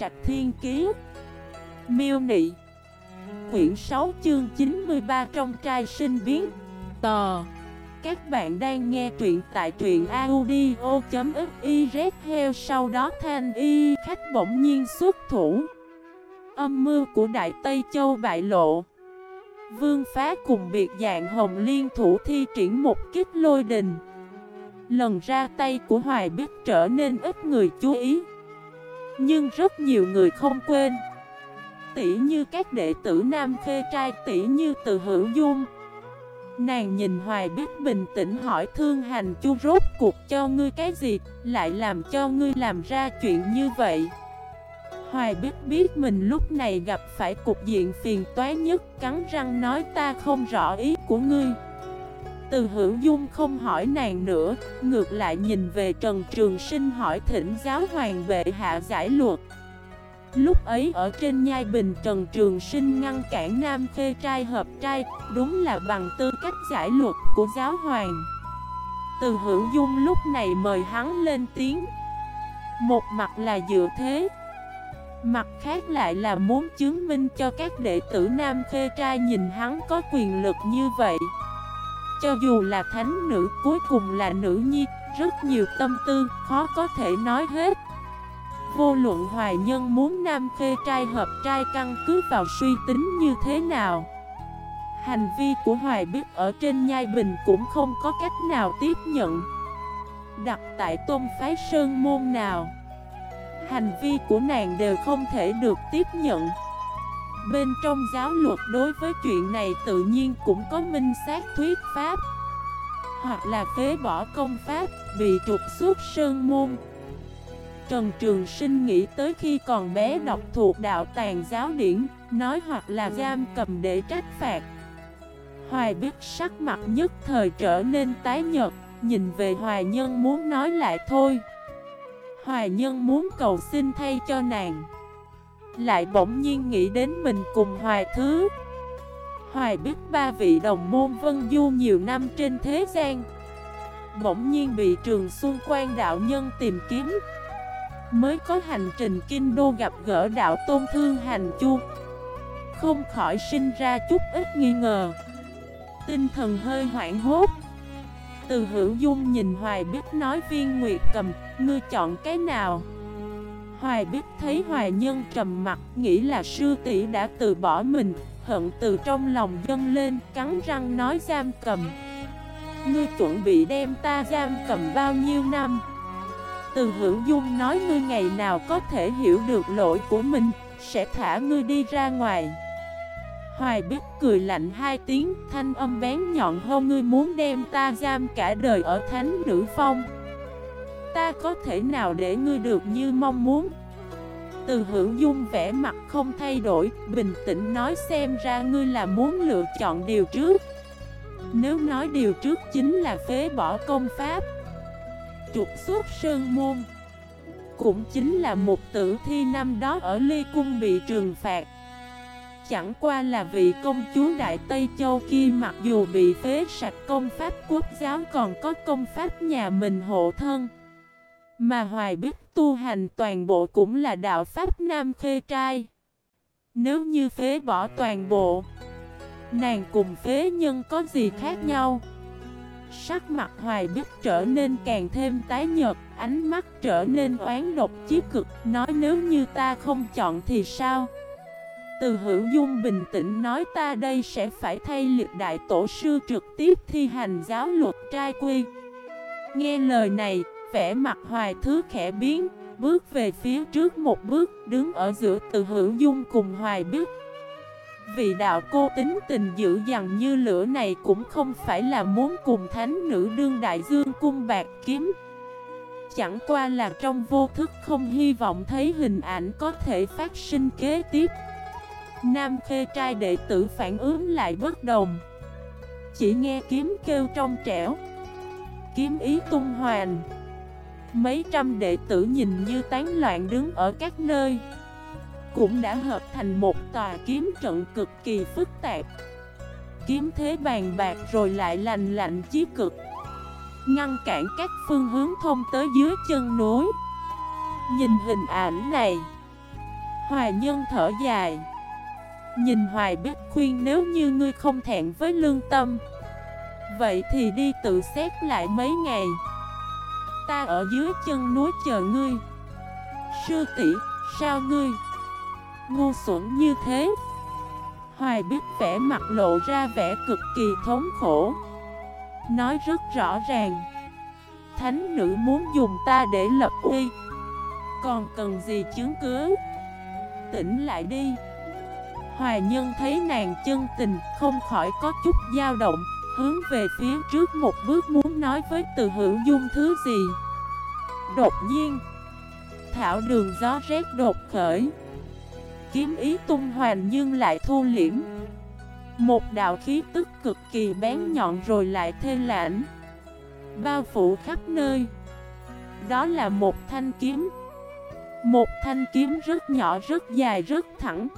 Trạch Thiên Kiế Miêu Nị. Quyển 6 chương 93 trong trai sinh biến. Tò. Các bạn đang nghe truyện tại truyện audio.xyz Heo. Sau đó thanh y khách bỗng nhiên xuất thủ. Âm mưu của Đại Tây Châu bại lộ. Vương phá cùng biệt dạng hồng liên thủ thi triển một kích lôi đình. Lần ra tay của Hoài Bích trở nên ít người chú ý. Nhưng rất nhiều người không quên. Tỷ như các đệ tử nam khê trai, tỷ như từ hữu dung. Nàng nhìn Hoài Bích bình tĩnh hỏi, thương hành chu, rốt cuộc cho ngươi cái gì? Lại làm cho ngươi làm ra chuyện như vậy? Hoài Bích biết mình lúc này gặp phải cục diện phiền toái nhất, Cắn răng nói, ta không rõ ý của ngươi từ hữu dung không hỏi nàng nữa, Ngược lại nhìn về Trần Trường Sinh hỏi thỉnh giáo hoàng bệ hạ giải luật. Lúc ấy ở trên nhai bình Trần Trường Sinh ngăn cản nam khê trai hợp trai, Đúng là bằng tư cách giải luật của giáo hoàng. Từ hữu dung lúc này mời hắn lên tiếng. Một mặt là dựa thế, Mặt khác lại là muốn chứng minh cho các đệ tử nam khê trai nhìn hắn có quyền lực như vậy cho dù là thánh nữ cuối cùng là nữ nhi, rất nhiều tâm tư, khó có thể nói hết. Vô luận hoài nhân muốn nam khê trai hợp trai căn cứ vào suy tính như thế nào. Hành vi của Hoài Biết ở trên nhai bình cũng không có cách nào tiếp nhận. Đặt tại tôn phái sơn môn nào. Hành vi của nàng đều không thể được tiếp nhận. Bên trong giáo luật đối với chuyện này tự nhiên cũng có minh xác thuyết pháp. Hoặc là phế bỏ công pháp, bị trục xuất sơn môn. Trần Trường Sinh nghĩ tới khi còn bé đọc thuộc đạo tàn giáo điển Nói hoặc là giam cầm để trách phạt. Hoài biết sắc mặt nhất thời trở nên tái nhật Nhìn về Hoài Nhân muốn nói lại thôi. Hoài Nhân muốn cầu xin thay cho nàng lại bỗng nhiên nghĩ đến mình cùng Hoài Thứ. Hoài biết ba vị đồng môn vân du nhiều năm trên thế gian. Bỗng nhiên bị trường xuân quan đạo nhân tìm kiếm. Mới có hành trình kinh đô gặp gỡ đạo tôn thương hành chu. Không khỏi sinh ra chút ít nghi ngờ. Tinh thần hơi hoảng hốt. Từ hữu dung nhìn Hoài biết nói viên nguyệt cầm, Ngươi chọn cái nào? Hoài biết thấy Hoài Nhân trầm mặt, Nghĩ là sư tỷ đã từ bỏ mình, Hận từ trong lòng dâng lên, Cắn răng nói giam cầm. Ngươi chuẩn bị đem ta giam cầm bao nhiêu năm? Từ hữu dung nói ngươi ngày nào có thể hiểu được lỗi của mình, Sẽ thả ngươi đi ra ngoài. Hoài biết cười lạnh hai tiếng, Thanh âm bén nhọn hơn ngươi muốn đem ta giam cả đời ở thánh nữ phong? Ta có thể nào để ngươi được như mong muốn? Từ hữu dung vẻ mặt không thay đổi, Bình tĩnh nói xem ra ngươi là muốn lựa chọn điều trước. Nếu nói điều trước chính là phế bỏ công pháp, Trục xuất sơn môn, Cũng chính là một tử thi năm đó ở Ly Cung bị trừng phạt. Chẳng qua là vị công chúa Đại Tây Châu kia mặc dù bị phế sạch công pháp quốc giáo còn có công pháp nhà mình hộ thân mà Hoài Bích tu hành toàn bộ cũng là đạo Pháp Nam Khê Trai. Nếu như phế bỏ toàn bộ, nàng cùng phế nhân có gì khác nhau? Sắc mặt Hoài Bích trở nên càng thêm tái nhợt, ánh mắt trở nên oán độc chí cực, nói nếu như ta không chọn thì sao? Từ hữu dung bình tĩnh nói ta đây sẽ phải thay liệt đại tổ sư trực tiếp thi hành giáo luật trai quy. Nghe lời này, vẻ mặt hoài thứ khẽ biến, Bước về phía trước một bước, Đứng ở giữa từ hữu dung cùng hoài biết Vị đạo cô tính tình dữ dằn như lửa này Cũng không phải là muốn cùng thánh nữ đương đại dương cung bạc kiếm. Chẳng qua là trong vô thức không hy vọng thấy hình ảnh có thể phát sinh kế tiếp. Nam khê trai đệ tử phản ứng lại bất đồng. Chỉ nghe kiếm kêu trong trẻo. Kiếm ý tung hoành. Mấy trăm đệ tử nhìn như tán loạn đứng ở các nơi. Cũng đã hợp thành một tòa kiếm trận cực kỳ phức tạp. Kiếm thế bàn bạc rồi lại lành lạnh chí cực. Ngăn cản các phương hướng thông tới dưới chân núi. Nhìn hình ảnh này Hoài nhân thở dài. Nhìn Hoài biết khuyên nếu như ngươi không thẹn với lương tâm, Vậy thì đi tự xét lại mấy ngày. Ta ở dưới chân núi chờ ngươi. Sư tỷ, sao ngươi? Ngu xuẩn như thế. Hoài biết vẻ mặt lộ ra vẻ cực kỳ thống khổ. Nói rất rõ ràng. Thánh nữ muốn dùng ta để lập uy. Còn cần gì chứng cứ? Tỉnh lại đi. Hoài nhân thấy nàng chân tình Không khỏi có chút dao động. Hướng về phía trước một bước muốn nói với từ hữu dung thứ gì. Đột nhiên, Thảo đường gió rét đột khởi. Kiếm ý tung hoành nhưng lại thu liễm. Một đạo khí tức cực kỳ bén nhọn rồi lại thê lãnh Bao phủ khắp nơi. Đó là một thanh kiếm. Một thanh kiếm rất nhỏ, rất dài, rất thẳng.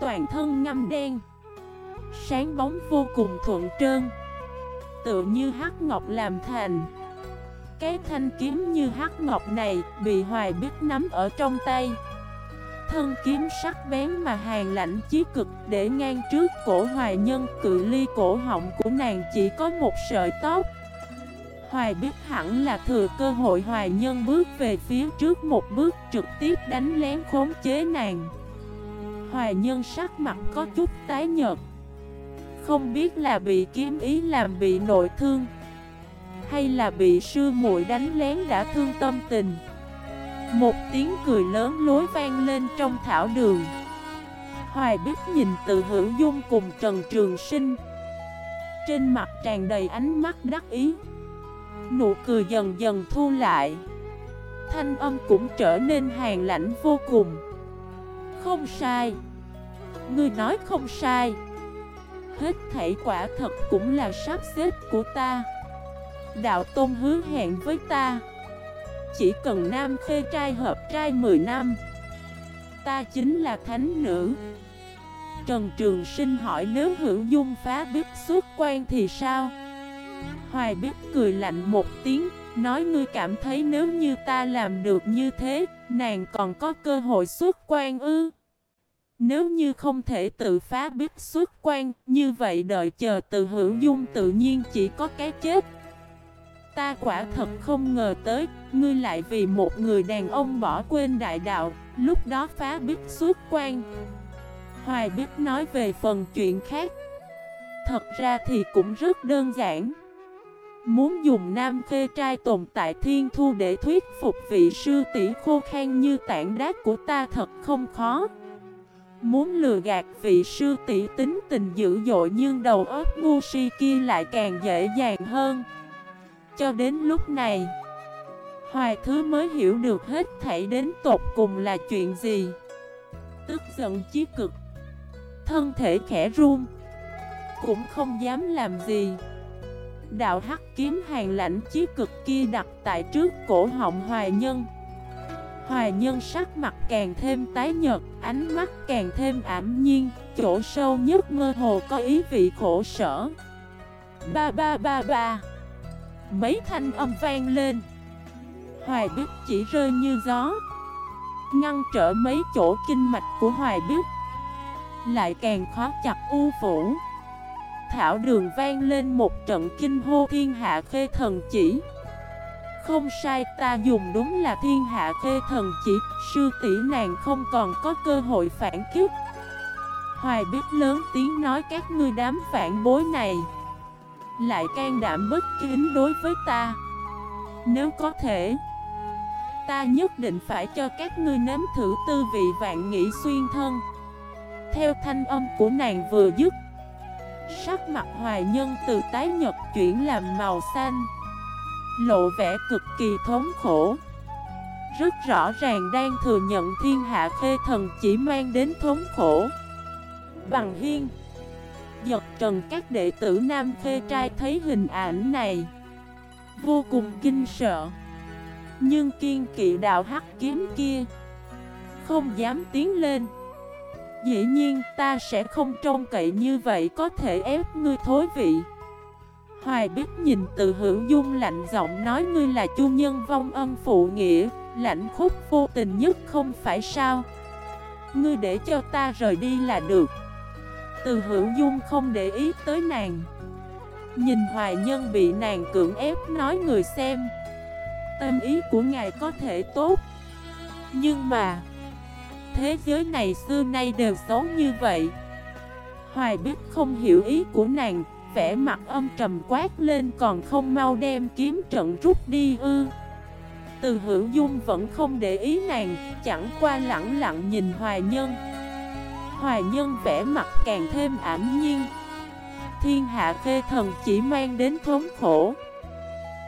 Toàn thân ngâm đen. Sáng bóng vô cùng thuận trơn. Tựa như hắc ngọc làm thành. Cái thanh kiếm như hắc ngọc này Bị hoài biết nắm ở trong tay. Thân kiếm sắc bén mà hàng lạnh chí cực Để ngang trước cổ hoài nhân Cự ly cổ họng của nàng chỉ có một sợi tóc. Hoài biết hẳn là thừa cơ hội hoài nhân bước về phía trước một bước trực tiếp đánh lén khống chế nàng. Hoài nhân sắc mặt có chút tái nhợt. Không biết là bị kiếm ý làm bị nội thương, Hay là bị sư muội đánh lén đã thương tâm tình. Một tiếng cười lớn lối vang lên trong thảo đường. Hoài bích nhìn từ hữu dung cùng Trần Trường Sinh. Trên mặt tràn đầy ánh mắt đắc ý. Nụ cười dần dần thu lại. Thanh âm cũng trở nên hàng lãnh vô cùng. Không sai. Ngươi nói không sai. Hết thảy quả thật cũng là sắp xếp của ta. Đạo Tôn hứa hẹn với ta. Chỉ cần nam khê trai hợp trai 10 năm, Ta chính là thánh nữ. Trần Trường Sinh hỏi nếu hữu dung phá biết xuất quan thì sao? Hoài biết cười lạnh một tiếng, Nói ngươi cảm thấy nếu như ta làm được như thế, Nàng còn có cơ hội xuất quan ư? Nếu như không thể tự phá biết xuất quan, Như vậy đợi chờ từ hữu dung tự nhiên chỉ có cái chết. Ta quả thật không ngờ tới, Ngươi lại vì một người đàn ông bỏ quên đại đạo, Lúc đó phá biết xuất quan. Hoài biết nói về phần chuyện khác. Thật ra thì cũng rất đơn giản. Muốn dùng nam khê trai tồn tại thiên thu để thuyết phục vị sư tỷ khô khan như tảng đá của ta thật không khó. Muốn lừa gạt vị sư tỷ tính tình dữ dội nhưng đầu óc ngu si kia lại càng dễ dàng hơn. Cho đến lúc này, Hoài thứ mới hiểu được hết thảy đến tột cùng là chuyện gì. Tức giận chí cực, Thân thể khẽ run, Cũng không dám làm gì. Đạo hắc kiếm hàng lãnh chí cực kia đặt tại trước cổ họng hoài nhân. Hoài nhân sắc mặt càng thêm tái nhợt, ánh mắt càng thêm ảm nhiên, chỗ sâu nhất mơ hồ có ý vị khổ sở. Ba ba ba ba. Mấy thanh âm vang lên. Hoài biết chỉ rơi như gió Ngăn trở mấy chỗ kinh mạch của Hoài biết Lại càng khó chặt u phủ thảo đường vang lên một trận kinh hô thiên hạ khê thần chỉ. Không sai, ta dùng đúng là thiên hạ khê thần chỉ, Sư tỷ nàng không còn có cơ hội phản kiếp Hoài biết lớn tiếng nói các ngươi đám phản bối này Lại can đảm bất kính đối với ta. Nếu có thể, Ta nhất định phải cho các ngươi nếm thử tư vị vạn nghĩ xuyên thân. Theo thanh âm của nàng vừa dứt, Sắc mặt hoài nhân từ tái nhật chuyển làm màu xanh. Lộ vẻ cực kỳ thống khổ. Rất rõ ràng đang thừa nhận thiên hạ khê thần chỉ mang đến thống khổ. Bằng hiên, Giật trần các đệ tử nam khê trai thấy hình ảnh này. Vô cùng kinh sợ. Nhưng kiên kỵ đạo hắc kiếm kia Không dám tiến lên. Dĩ nhiên ta sẽ không trông cậy như vậy có thể ép ngươi thối vị. Hoài biết nhìn từ hữu dung lạnh giọng nói, ngươi là chu nhân vong ân phụ nghĩa Lạnh khúc vô tình nhất không phải sao? Ngươi để cho ta rời đi là được. Từ hữu dung không để ý tới nàng. Nhìn hoài nhân bị nàng cưỡng ép nói người xem, Tâm ý của ngài có thể tốt. Nhưng mà, Thế giới này xưa nay đều xấu như vậy. Hoài biết không hiểu ý của nàng vẻ mặt âm trầm quát lên còn không mau đem kiếm trận rút đi ư. Từ hữu dung vẫn không để ý nàng, Chẳng qua lặng lặng nhìn hoài nhân. Hoài nhân vẻ mặt càng thêm ảm nhiên. Thiên hạ khê thần chỉ mang đến thống khổ.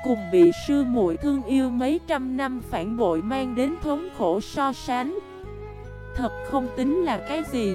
Cùng bị sư muội thương yêu mấy trăm năm phản bội mang đến thống khổ so sánh. Thật không tính là cái gì.